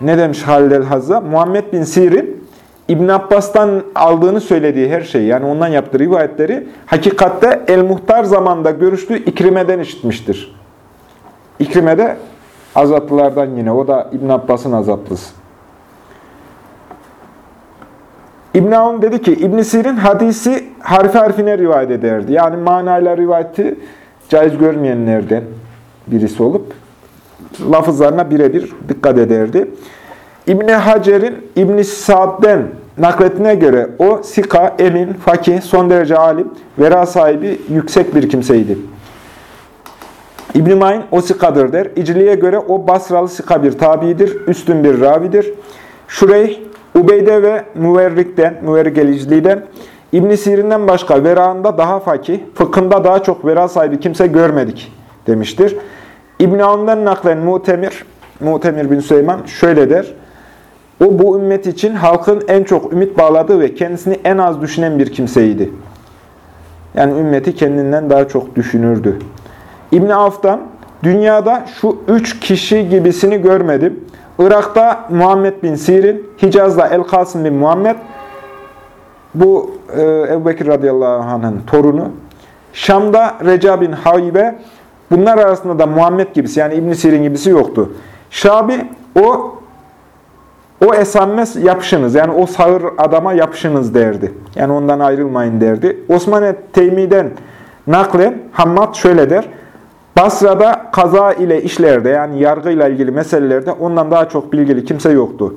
ne demiş Halil el-Hazza? Muhammed bin Sirin İbn Abbas'tan aldığını söylediği her şeyi, yani ondan yaptığı rivayetleri hakikatte El-Muhtar zamanında görüştüğü İkrime'den işitmiştir. İkrime de azatlılardan yine. O da İbn Abbas'ın azatlısı. İbn Avun dedi ki İbn Sirin hadisi harfi harfine rivayet ederdi. Yani manayla rivayeti caiz görmeyenlerden birisi olup lafızlarına birebir dikkat ederdi. İbni Hacer'in İbn Sa'd'den nakletine göre o sika, emin, fakih, son derece alim, vera sahibi yüksek bir kimseydi. İbn-i Mayn o sikadır der. İcli'ye göre o Basralı sika bir tabiidir, üstün bir ravidir. Şureyh, Ubeyde ve Müverrik'ten, Müverrik el-İcli'den, ibn Sirin'den başka verağında daha fakih, fıkhında daha çok vera sahibi kimse görmedik demiştir. İbn-i Avn'dan naklen Mu'temir, Mu'temir bin Süleyman şöyle der. O bu ümmet için halkın en çok ümit bağladığı ve kendisini en az düşünen bir kimseydi. Yani ümmeti kendinden daha çok düşünürdü. İbn Avf'tan dünyada şu üç kişi gibisini görmedim. Irak'ta Muhammed bin Sirin, Hicaz'da El-Kasım bin Muhammed, bu e, Ebu Bekir radıyallahu anh'ın torunu. Şam'da Reca bin Haybe, bunlar arasında da Muhammed gibisi yani İbn Sirin gibisi yoktu. Şabi o o esamme yapışınız yani o sağır adama yapışınız derdi. Yani ondan ayrılmayın derdi. Osman Teymi'den naklen Hammad şöyle der. Basra'da kaza ile işlerde yani yargıyla ilgili meselelerde ondan daha çok bilgili kimse yoktu.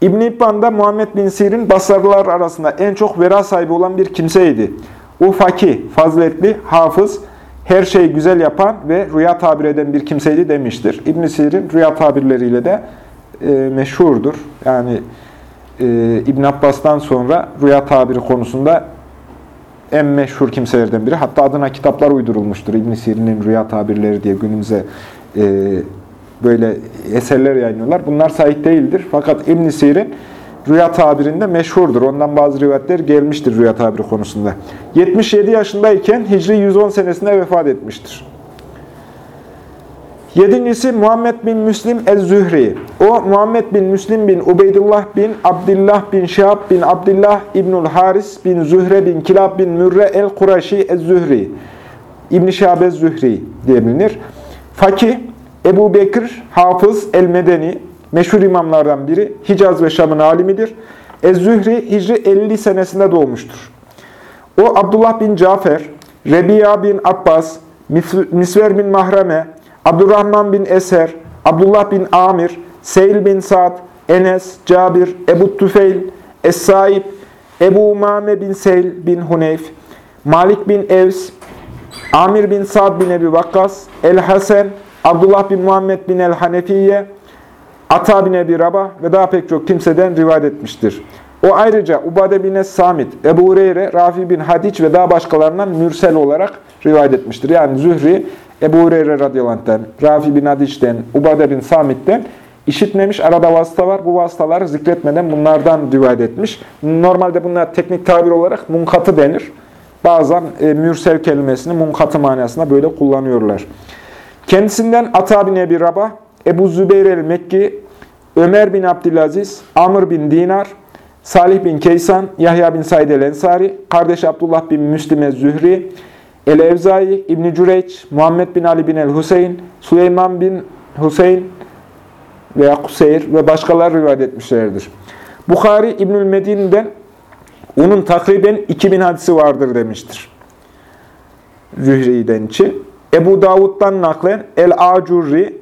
İbn-i İbban'da Muhammed bin Sirin Basralılar arasında en çok vera sahibi olan bir kimseydi. O fakih, faziletli, hafız, her şeyi güzel yapan ve rüya tabir eden bir kimseydi demiştir. ibn Sirin rüya tabirleriyle de e, meşhurdur. Yani e, İbn Abbas'tan sonra rüya tabiri konusunda en meşhur kimselerden biri. Hatta adına kitaplar uydurulmuştur. İbn Sirin'in rüya tabirleri diye günümüze e, böyle eserler yayınlıyorlar. Bunlar sahih değildir. Fakat İbn Sirin rüya tabirinde meşhurdur. Ondan bazı rivayetler gelmiştir rüya tabiri konusunda. 77 yaşındayken Hicri 110 senesinde vefat etmiştir. Yedincisi Muhammed bin Müslim el-Zühri. O Muhammed bin Müslim bin Ubeydullah bin Abdullah bin Şahab bin Abdullah İbnül Haris bin Zühre bin Kilab bin Mürre el-Kuraşi el-Zühri. İbn-i Şahab el-Zühri diye bilinir. Fakih, Ebu Bekir, Hafız el-Medeni, meşhur imamlardan biri. Hicaz ve Şam'ın alimidir. Ez-Zühri Hicri 50 senesinde doğmuştur. O Abdullah bin Cafer, Rebiya bin Abbas, Misver bin Mahrame, Abdurrahman bin Eser, Abdullah bin Amir, Seyl bin Sa'd, Enes, Cabir, Ebu Tüfeil, Es-Saib, Ebu Umame bin Seyl bin Huneyf, Malik bin Evs, Amir bin Sa'd bin Ebi Vakkas, El-Hasen, Abdullah bin Muhammed bin El-Hanefiye, Ata bin Ebi Rabah ve daha pek çok kimseden rivayet etmiştir. O ayrıca Ubade bin Es-Samit, Ebu Hureyre, Rafi bin Hadiç ve daha başkalarından mürsel olarak rivayet etmiştir. Yani Zühri, Ebu Hureyre radıyallahu Rafi bin Hadiç'ten, Ubade bin Samit'ten işitmemiş. Arada vasıta var. Bu vasıtaları zikretmeden bunlardan rivayet etmiş. Normalde bunlar teknik tabir olarak munkatı denir. Bazen e, mürsel kelimesini munkatı manasında böyle kullanıyorlar. Kendisinden Ata bin Ebi Rabah, Ebu Zübeyir el-Mekki, Ömer bin Abdülaziz, Amr bin Dinar, Salih bin Keysan, Yahya bin Said el-Ensari, kardeş Abdullah bin Müslim zühri El-Evzai, İbn-i Cüreyç, Muhammed bin Ali bin el-Hüseyin, Süleyman bin Hüseyin veya Kuseyr ve başkaları rivayet etmişlerdir. Bukhari İbnül Medin'den onun takriben 2000 hadisi vardır demiştir. Zühri'den için. Ebu Davud'dan naklen El-Acurri,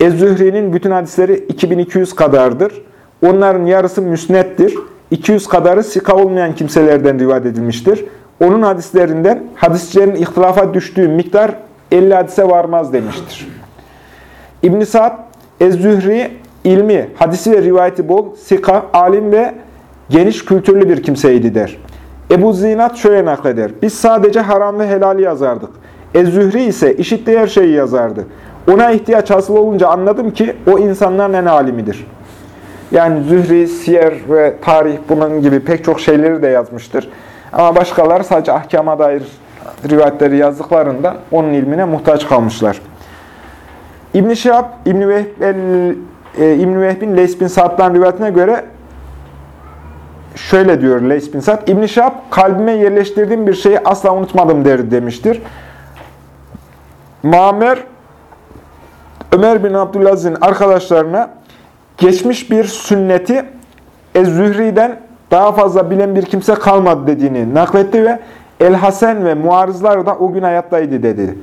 Ez-Zühri'nin bütün hadisleri 2200 kadardır. Onların yarısı müsnettir. 200 kadarı sika olmayan kimselerden rivayet edilmiştir. Onun hadislerinden hadisçilerin ihtilafa düştüğü miktar 50 hadise varmaz demiştir. İbn-i Sa'd, Ez-Zühri, ilmi, hadisi ve rivayeti bol, sika, alim ve geniş kültürlü bir kimseydi der. Ebu Zinat şöyle nakleder. Biz sadece haram ve helali yazardık. Ez-Zühri ise işittiği her şeyi yazardı. Ona ihtiyaç hasıl olunca anladım ki o insanların en alimidir. Yani Zühri, Siyer ve tarih bunun gibi pek çok şeyleri de yazmıştır. Ama başkaları sadece ahkama dair rivayetleri yazdıklarında onun ilmine muhtaç kalmışlar. İbn-i Şihab, İbn-i Vehb e, İbn-i Vehb'in Leys bin Sa'd'dan rivayetine göre şöyle diyor Leys bin Sa'd. İbn-i Şahab kalbime yerleştirdiğim bir şeyi asla unutmadım der demiştir. Mamer Ömer bin Abdülaziz'in arkadaşlarına geçmiş bir sünneti Ez-Zühri'den daha fazla bilen bir kimse kalmadı dediğini nakletti ve El-Hasen ve muarızlar da o gün hayattaydı dedi.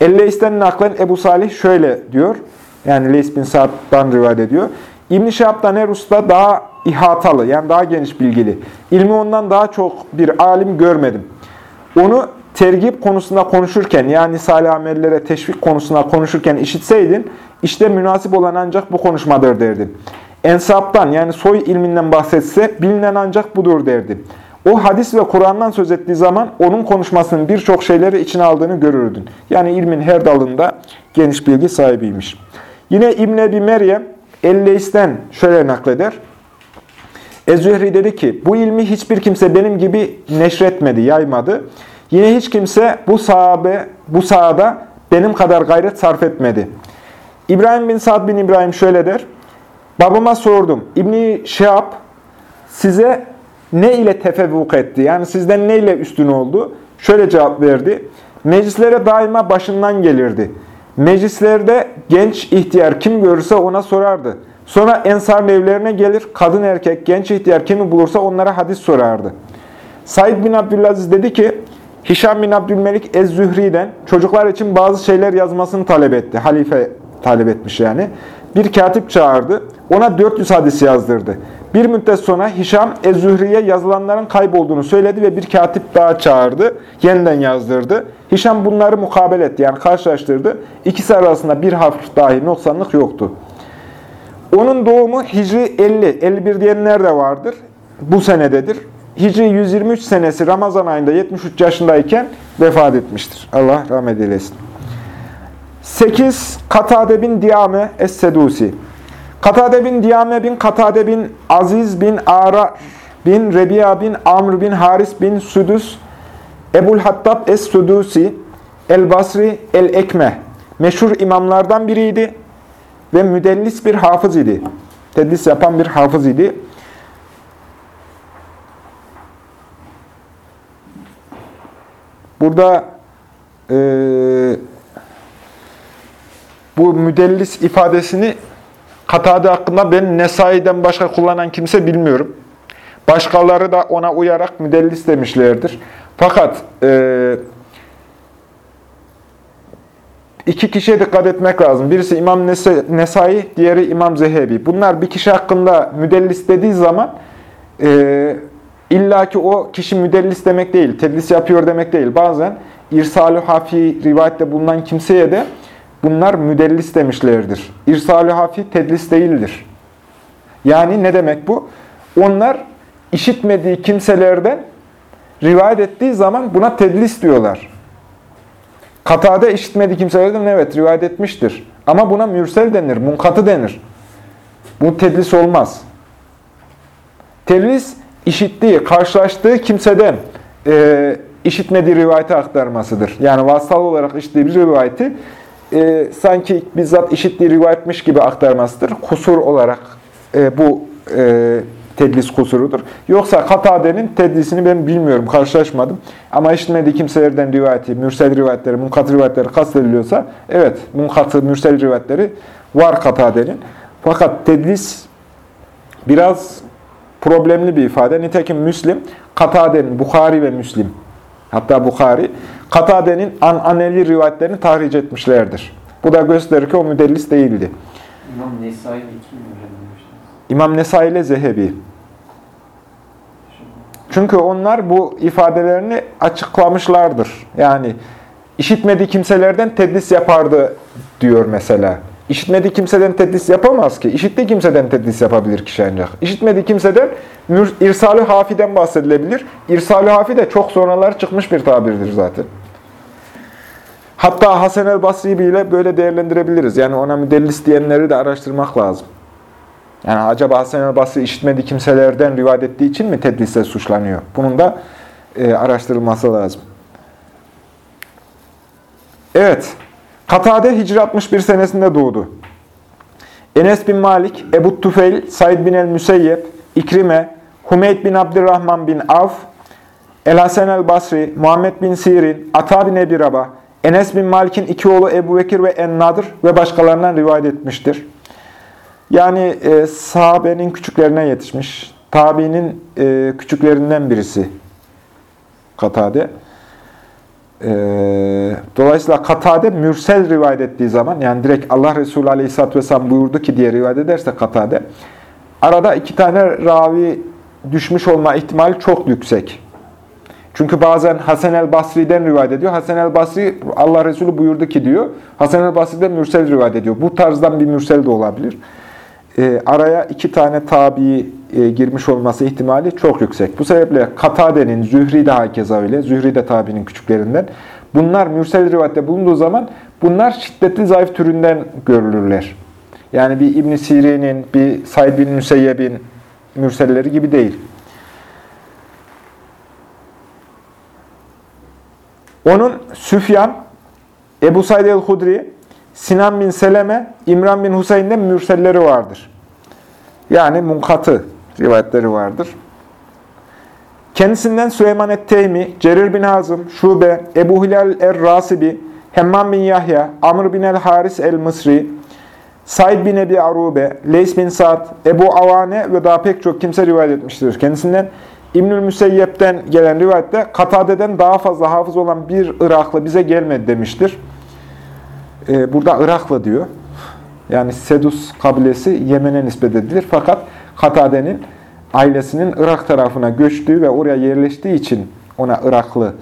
El-Leys'ten naklen Ebu Salih şöyle diyor. Yani Leys bin Sa'd'dan rivayet ediyor. İbn-i Şahab'dan her usta daha ihatalı, yani daha geniş bilgili. İlmi ondan daha çok bir alim görmedim. Onu tergip konusunda konuşurken, yani salih amellere teşvik konusunda konuşurken işitseydin, işte münasip olan ancak bu konuşmadır derdin. Ensaptan yani soy ilminden bahsetse bilinen ancak budur derdi. O hadis ve Kur'an'dan söz ettiği zaman onun konuşmasının birçok şeyleri içine aldığını görürdün. Yani ilmin her dalında geniş bilgi sahibiymiş. Yine İbn Ebi Meryem Elleis'ten şöyle nakleder. Ezühri dedi ki, bu ilmi hiçbir kimse benim gibi neşretmedi, yaymadı. Yine hiç kimse bu sahabe, bu sahada benim kadar gayret sarf etmedi. İbrahim bin Sa'd bin İbrahim şöyle der. Babama sordum. İbni Şehab size ne ile tefevvuk etti? Yani sizden ne ile üstün oldu? Şöyle cevap verdi. Meclislere daima başından gelirdi. Meclislerde genç ihtiyar kim görürse ona sorardı. Sonra ensar evlerine gelir, kadın erkek, genç ihtiyar kimi bulursa onlara hadis sorardı. Said bin Abdülaziz dedi ki, Hişam bin Abdülmelik Ez-Zühri'den çocuklar için bazı şeyler yazmasını talep etti. Halife talep etmiş yani. Bir katip çağırdı. Ona 400 hadis yazdırdı. Bir müddet sonra Hişam Ez-Zühri'ye yazılanların kaybolduğunu söyledi ve bir katip daha çağırdı. Yeniden yazdırdı. Hişam bunları mukabele etti yani karşılaştırdı. İkisi arasında bir harf dahi noksanlık yoktu. Onun doğumu Hicri 50, 51 diyenler de vardır. Bu senededir. Hicri 123 senesi Ramazan ayında 73 yaşındayken vefat etmiştir. Allah rahmet eylesin. 8. Katade bin Diyame Es-Sedusi Katade bin Diyame bin Katade bin Aziz bin Ara bin Rebiya bin Amr bin Haris bin Sudus Ebul Hattab Es-Sudusi El-Basri El-Ekme meşhur imamlardan biriydi ve müdellis bir hafız idi. Tedlis yapan bir hafız idi. Burada e, bu müdellis ifadesini Katade hakkında ben Nesai'den başka kullanan kimse bilmiyorum. Başkaları da ona uyarak müdellis demişlerdir. Fakat e, iki kişiye dikkat etmek lazım. Birisi İmam Nesai, diğeri İmam Zehebi. Bunlar bir kişi hakkında müdellis dediği zaman e, illa ki o kişi müdellis demek değil, tedlis yapıyor demek değil. Bazen irsalü hafi rivayette bulunan kimseye de bunlar müdellis demişlerdir. İrsalü hafi tedlis değildir. Yani ne demek bu? Onlar işitmediği kimselerden rivayet ettiği zaman buna tedlis diyorlar. Katade işitmediği kimselerden evet rivayet etmiştir. Ama buna mürsel denir, munkatı denir. Bu tedlis olmaz. Tedlis işittiği, karşılaştığı kimseden e, işitmediği rivayeti aktarmasıdır. Yani vasıtalı olarak işittiği bir rivayeti e, sanki bizzat işittiği rivayetmiş gibi aktarmasıdır. Kusur olarak e, bu e, tedlis kusurudur. Yoksa Katade'nin tedlisini ben bilmiyorum, karşılaşmadım. Ama işitmediği kimselerden rivayeti, mürsel rivayetleri, munkat rivayetleri kastediliyorsa, evet, munkatı, mürsel rivayetleri var Katade'nin. Fakat tedlis biraz problemli bir ifade. Nitekim Müslim, Katade'nin, Bukhari ve Müslim, hatta Bukhari, Katade'nin aneli rivayetlerini tahric etmişlerdir. Bu da gösterir ki o müdellis değildi. İmam Nesai kim İmam Nesai ile Zehebi. Çünkü onlar bu ifadelerini açıklamışlardır. Yani işitmediği kimselerden tedlis yapardı diyor mesela. İşitmediği kimseden tedlis yapamaz ki. İşittiği kimseden tedlis yapabilir kişi ancak. İşitmediği kimseden irsalü hafiden bahsedilebilir. İrsalü hafi de çok sonralar çıkmış bir tabirdir zaten. Hatta Hasan el Basri bile böyle değerlendirebiliriz. Yani ona müdellis diyenleri de araştırmak lazım. Yani acaba Hasan el Basri işitmediği kimselerden rivayet ettiği için mi tedlisle suçlanıyor? Bunun da e, araştırılması lazım. Evet. Katade Hicri 61 senesinde doğdu. Enes bin Malik, Ebu Tufeil, Said bin el-Müseyyep, İkrime, Hümeyd bin Abdurrahman bin Avf, El-Hasen el-Basri, Muhammed bin Sirin, Ata bin Ebi Rabah, Enes bin Malik'in iki oğlu Ebu Bekir ve En-Nadır ve başkalarından rivayet etmiştir. Yani e, sahabenin küçüklerine yetişmiş. Tabiinin e, küçüklerinden birisi Katade. E, dolayısıyla Katade mürsel rivayet ettiği zaman, yani direkt Allah Resulü Aleyhisselatü Vesselam buyurdu ki diye rivayet ederse Katade, arada iki tane ravi düşmüş olma ihtimali çok yüksek. Çünkü bazen Hasan el Basri'den rivayet ediyor. Hasan el Basri Allah Resulü buyurdu ki diyor. Hasan el Basri'den mürsel rivayet ediyor. Bu tarzdan bir mürsel de olabilir. E, araya iki tane tabi e, girmiş olması ihtimali çok yüksek. Bu sebeple Katade'nin, Zühri de hakeza öyle. Zühri de tabinin küçüklerinden. Bunlar mürsel rivayette bulunduğu zaman bunlar şiddetli zayıf türünden görülürler. Yani bir İbn Sirin'in, bir Said bin Müseyyeb'in mürselleri gibi değil. Onun Süfyan, Ebu Said el-Hudri, Sinan bin Seleme, İmran bin Hüseyin'den mürselleri vardır. Yani munkatı rivayetleri vardır. Kendisinden Süleyman et-Teymi, Cerir bin Hazım, Şube, Ebu Hilal er-Rasibi, Hemmam bin Yahya, Amr bin el-Haris el-Mısri, Said bin Ebi Arube, Leys bin Sa'd, Ebu Avane ve daha pek çok kimse rivayet etmiştir. Kendisinden İbnül Müseyyep'ten gelen rivayette Katade'den daha fazla hafız olan bir Iraklı bize gelmedi demiştir. Ee, burada Iraklı diyor. Yani Sedus kabilesi Yemen'e nispet edilir. Fakat Katade'nin ailesinin Irak tarafına göçtüğü ve oraya yerleştiği için ona Iraklı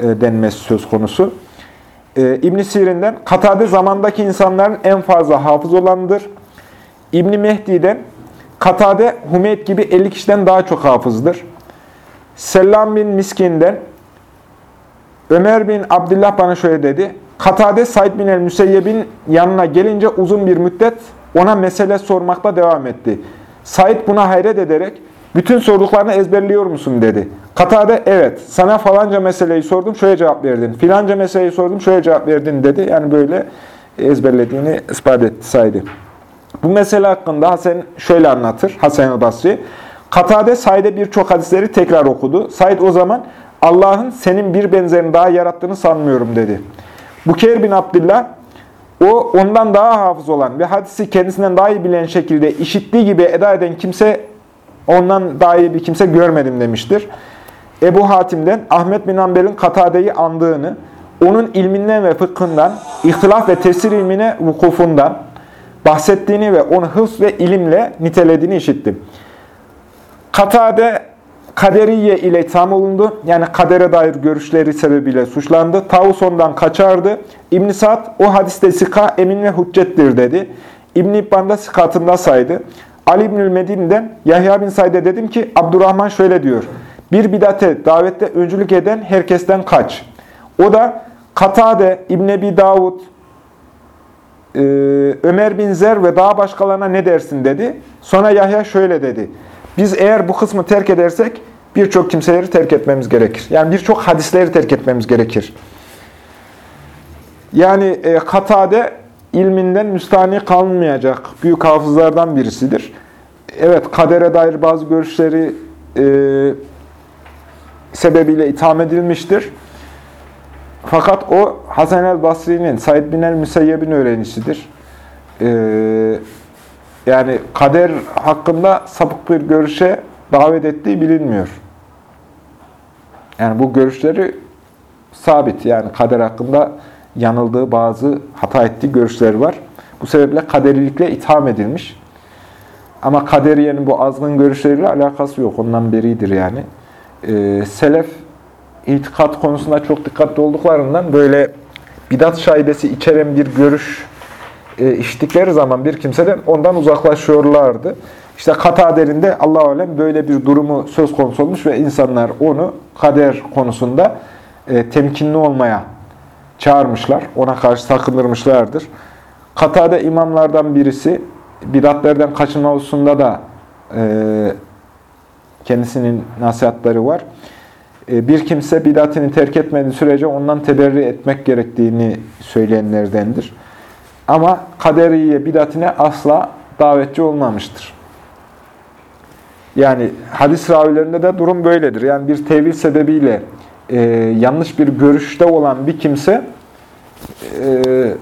e, denmesi söz konusu. E, İbn Sirin'den Katade zamandaki insanların en fazla hafız olanıdır. İbn Mehdi'den Katade Hümeyd gibi 50 kişiden daha çok hafızdır. Selam bin Miskin'den Ömer bin Abdullah bana şöyle dedi. Katade Said bin el-Müseyyeb'in yanına gelince uzun bir müddet ona mesele sormakta devam etti. Said buna hayret ederek bütün sorduklarını ezberliyor musun dedi. Katade evet sana falanca meseleyi sordum şöyle cevap verdin. Filanca meseleyi sordum şöyle cevap verdin dedi. Yani böyle ezberlediğini ispat etti Said'i. Bu mesele hakkında Hasan şöyle anlatır. Hasan el-Basri. Katade Said'e birçok hadisleri tekrar okudu. Said o zaman Allah'ın senin bir benzerini daha yarattığını sanmıyorum dedi. Bukeyr bin Abdullah o ondan daha hafız olan ve hadisi kendisinden daha iyi bilen şekilde işittiği gibi eda eden kimse ondan daha iyi bir kimse görmedim demiştir. Ebu Hatim'den Ahmet bin Hanbel'in Katade'yi andığını, onun ilminden ve fıkhından, ihtilaf ve tefsir ilmine vukufundan bahsettiğini ve onu hıfz ve ilimle nitelediğini işittim. Katade kaderiye ile itham olundu. Yani kadere dair görüşleri sebebiyle suçlandı. Tavus ondan kaçardı. İbn Sa'd o hadiste sika emin ve hüccettir dedi. İbn İbban da sikatında saydı. Ali İbnül Medin'den Yahya bin Said'e dedim ki Abdurrahman şöyle diyor. Bir bidate davette öncülük eden herkesten kaç. O da Katade, İbn Ebi Davud, Ömer bin Zer ve daha başkalarına ne dersin dedi. Sonra Yahya şöyle dedi. Biz eğer bu kısmı terk edersek birçok kimseleri terk etmemiz gerekir. Yani birçok hadisleri terk etmemiz gerekir. Yani e, Katade ilminden müstahni kalmayacak büyük hafızlardan birisidir. Evet, kadere dair bazı görüşleri e, sebebiyle itham edilmiştir. Fakat o Hasan el-Basri'nin, Said bin el-Müseyyeb'in öğrencisidir. E, yani kader hakkında sapık bir görüşe davet ettiği bilinmiyor. Yani bu görüşleri sabit. Yani kader hakkında yanıldığı bazı hata ettiği görüşler var. Bu sebeple kaderilikle itham edilmiş. Ama kaderiyenin bu azgın görüşleriyle alakası yok. Ondan beridir yani. Ee, selef itikat konusunda çok dikkatli olduklarından böyle bidat şaibesi içeren bir görüş e, içtikleri zaman bir kimseden ondan uzaklaşıyorlardı. İşte Katader'inde Allah alem böyle bir durumu söz konusu olmuş ve insanlar onu kader konusunda e, temkinli olmaya çağırmışlar. Ona karşı sakındırmışlardır. Katade imamlardan birisi bidatlerden kaçınma hususunda da e, kendisinin nasihatleri var. E, bir kimse bidatini terk etmediği sürece ondan teberri etmek gerektiğini söyleyenlerdendir. Ama kaderiye bidatine asla davetçi olmamıştır. Yani hadis ravilerinde de durum böyledir. Yani bir tevil sebebiyle e, yanlış bir görüşte olan bir kimse e,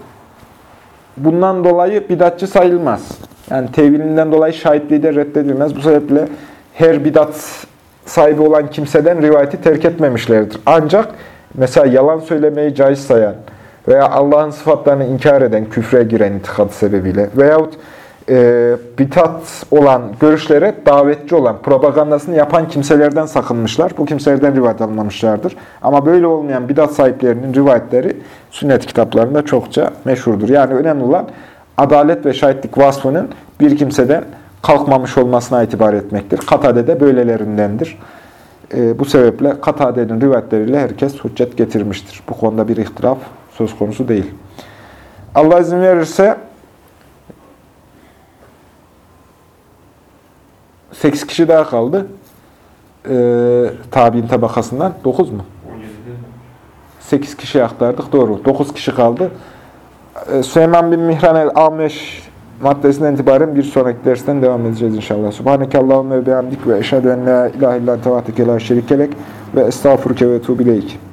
bundan dolayı bidatçı sayılmaz. Yani tevilinden dolayı şahitliği de reddedilmez. Bu sebeple her bidat sahibi olan kimseden rivayeti terk etmemişlerdir. Ancak mesela yalan söylemeyi caiz sayan veya Allah'ın sıfatlarını inkar eden, küfre giren itikad sebebiyle veyahut e, bitat olan görüşlere davetçi olan, propagandasını yapan kimselerden sakınmışlar. Bu kimselerden rivayet almamışlardır. Ama böyle olmayan bidat sahiplerinin rivayetleri sünnet kitaplarında çokça meşhurdur. Yani önemli olan adalet ve şahitlik vasfının bir kimseden kalkmamış olmasına itibar etmektir. Katade de böylelerindendir. E, bu sebeple Katade'nin rivayetleriyle herkes hüccet getirmiştir. Bu konuda bir ihtilaf söz konusu değil. Allah izin verirse 8 kişi daha kaldı. Ee, tabi'in tabakasından. 9 mu? 8 kişi aktardık. Doğru. 9 kişi kaldı. Ee, Süleyman bin Mihran el-Ameş maddesinden itibaren bir sonraki dersten devam edeceğiz inşallah. Subhaneke Allahümme ve bihamdik ve eşhedü en la ilahe illan tevatike la ve estağfurke ve tuğbileyk.